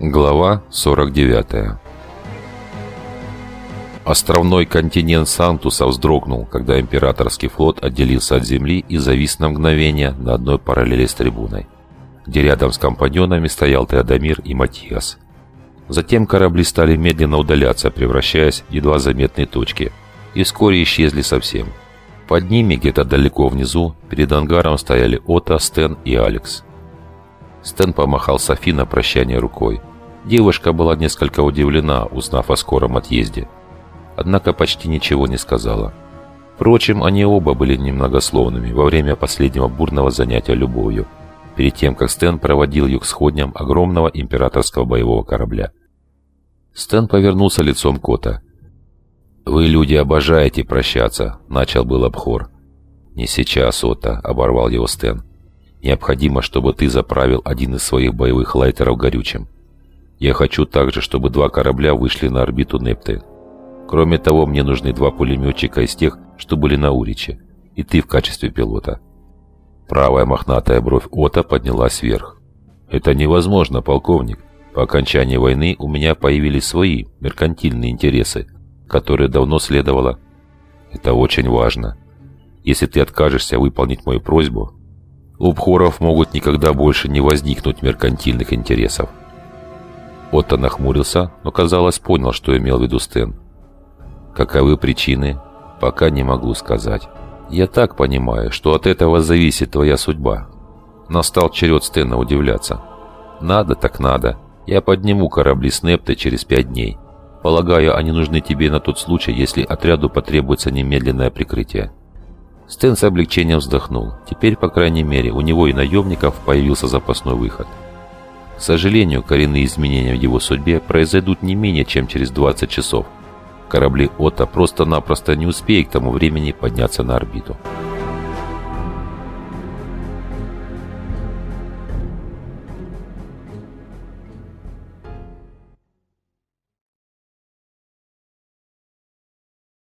Глава 49 Островной континент Сантуса вздрогнул, когда императорский флот отделился от земли и завис на мгновение на одной параллели с трибуной, где рядом с компаньонами стоял Теодомир и Матиас. Затем корабли стали медленно удаляться, превращаясь в едва заметные точки, и вскоре исчезли совсем. Под ними, где-то далеко внизу, перед ангаром стояли Ота, Стэн и Алекс. Стэн помахал Софи на прощание рукой. Девушка была несколько удивлена, узнав о скором отъезде. Однако почти ничего не сказала. Впрочем, они оба были немногословными во время последнего бурного занятия любовью, перед тем, как Стэн проводил ее к сходням огромного императорского боевого корабля. Стэн повернулся лицом Кота. «Вы, люди, обожаете прощаться», — начал был обхор. «Не сейчас, Ота», — оборвал его Стэн. Необходимо, чтобы ты заправил один из своих боевых лайтеров горючим. Я хочу также, чтобы два корабля вышли на орбиту Непты. Кроме того, мне нужны два пулеметчика из тех, что были на Уриче. И ты в качестве пилота. Правая мохнатая бровь Ота поднялась вверх. «Это невозможно, полковник. По окончании войны у меня появились свои меркантильные интересы, которые давно следовало. Это очень важно. Если ты откажешься выполнить мою просьбу, у Бхоров могут никогда больше не возникнуть меркантильных интересов. Отто нахмурился, но, казалось, понял, что имел в виду Стэн. Каковы причины, пока не могу сказать. Я так понимаю, что от этого зависит твоя судьба. Настал черед Стэна удивляться. Надо так надо. Я подниму корабли Снепта через пять дней. Полагаю, они нужны тебе на тот случай, если отряду потребуется немедленное прикрытие. Стэн с облегчением вздохнул. Теперь, по крайней мере, у него и наемников появился запасной выход. К сожалению, коренные изменения в его судьбе произойдут не менее чем через 20 часов. Корабли Ота просто-напросто не успеют к тому времени подняться на орбиту.